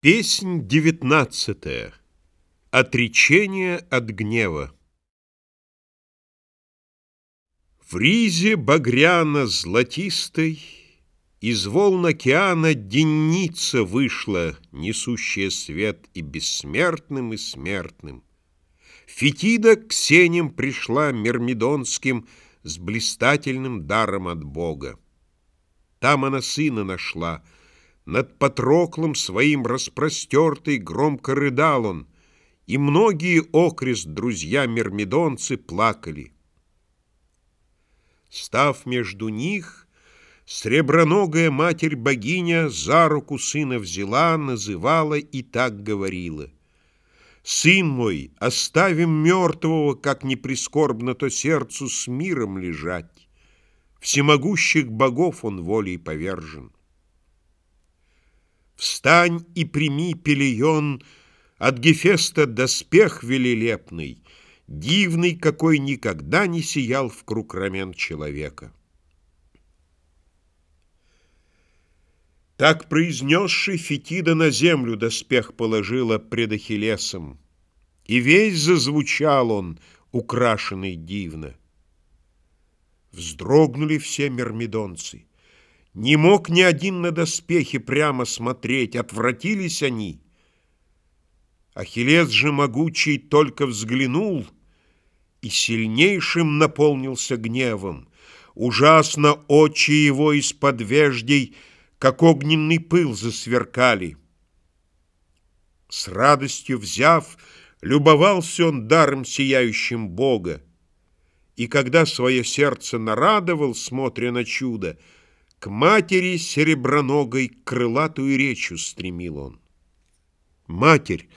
Песнь девятнадцатая. Отречение от гнева. В ризе багряно-золотистой Из волн океана денница вышла, Несущая свет и бессмертным, и смертным. Фетида к сеням пришла Мермидонским С блистательным даром от Бога. Там она сына нашла — над Патроклом своим распростертый громко рыдал он, И многие окрест друзья мирмидонцы плакали. Став между них, Среброногая матерь-богиня За руку сына взяла, называла и так говорила. «Сын мой, оставим мертвого, как не прискорбно то сердцу с миром лежать. Всемогущих богов он волей повержен». Встань и прими пелион От Гефеста доспех велелепный, Дивный, какой никогда не сиял В круг рамен человека. Так произнесший Фетида на землю доспех положила пред Ахиллесом, И весь зазвучал он, украшенный дивно. Вздрогнули все мирмидонцы. Не мог ни один на доспехи прямо смотреть, отвратились они. Ахиллес же могучий только взглянул и сильнейшим наполнился гневом. Ужасно очи его из-под веждей, как огненный пыл, засверкали. С радостью взяв, любовался он даром сияющим Бога. И когда свое сердце нарадовал, смотря на чудо, к матери сереброногой крылатую речью стремил он. Матерь,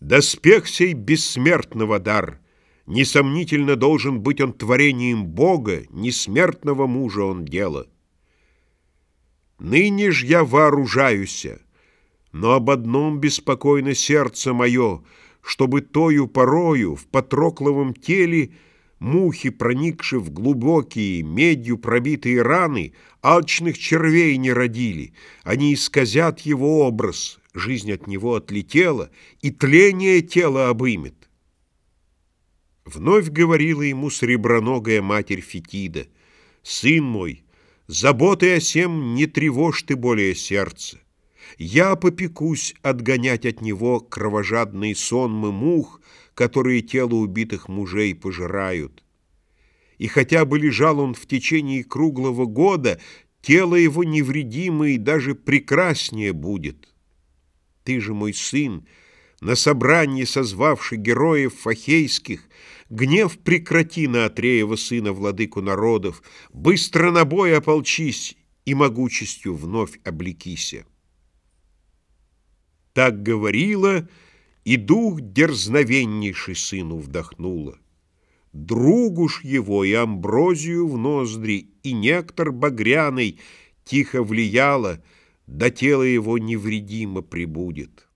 доспех сей бессмертного дар, Несомнительно должен быть он творением Бога, Несмертного мужа он дело. Ныне ж я вооружаюся, Но об одном беспокойно сердце мое, Чтобы тою порою в Патрокловом теле Мухи, проникши в глубокие, медью пробитые раны, алчных червей не родили. Они исказят его образ, жизнь от него отлетела, и тление тела обымет. Вновь говорила ему среброногая матерь Фетида, «Сын мой, заботой о сем не тревожь ты более сердце. Я попекусь отгонять от него кровожадные сонмы мух, которые тело убитых мужей пожирают. И хотя бы лежал он в течение круглого года, тело его невредимое и даже прекраснее будет. Ты же, мой сын, на собрании созвавший героев фахейских, гнев прекрати на Атреева сына, владыку народов, быстро на бой ополчись и могучестью вновь облекися. Так говорила, и дух дерзновеннейший сыну вдохнула. Другу ж его и амброзию в ноздри, и нектар багряный тихо влияла, до тела его невредимо прибудет.